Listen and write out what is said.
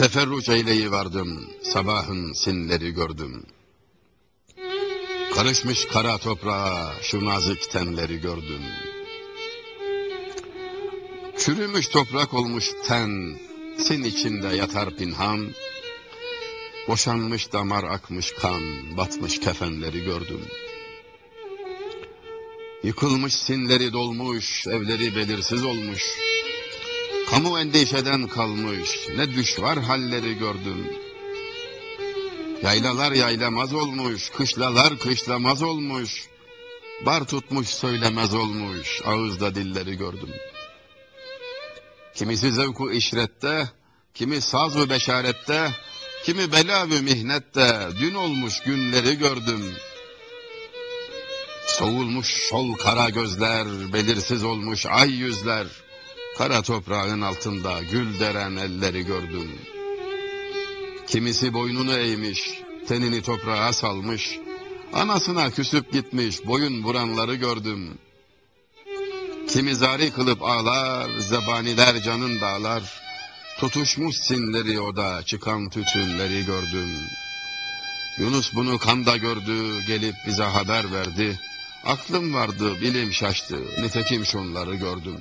Teferruç eyleyi vardım, sabahın sinleri gördüm. Karışmış kara toprağa şu nazik tenleri gördüm. Çürümüş toprak olmuş ten, sin içinde yatar pinhan. Boşanmış damar akmış kan, batmış kefenleri gördüm. Yıkılmış sinleri dolmuş, evleri belirsiz olmuş. Kamu endişeden kalmış, ne düşvar halleri gördüm. Yaylalar yaylamaz olmuş, kışlalar kışlamaz olmuş. Bar tutmuş söylemez olmuş, ağızda dilleri gördüm. Kimisi zevku işrette, kimi sazu beşarette, kimi bela ve mihnette, dün olmuş günleri gördüm. Soğulmuş şol kara gözler, belirsiz olmuş ay yüzler, kara toprağın altında gül deren elleri gördüm. Kimisi boynunu eğmiş, tenini toprağa salmış, anasına küsüp gitmiş, boyun vuranları gördüm. Kimi zari kılıp ağlar, zebaniler canın dağlar, tutuşmuş sinleri oda, çıkan tütünleri gördüm. Yunus bunu kanda gördü, gelip bize haber verdi. Aklım vardı, bilim şaştı, nitekim şunları gördüm.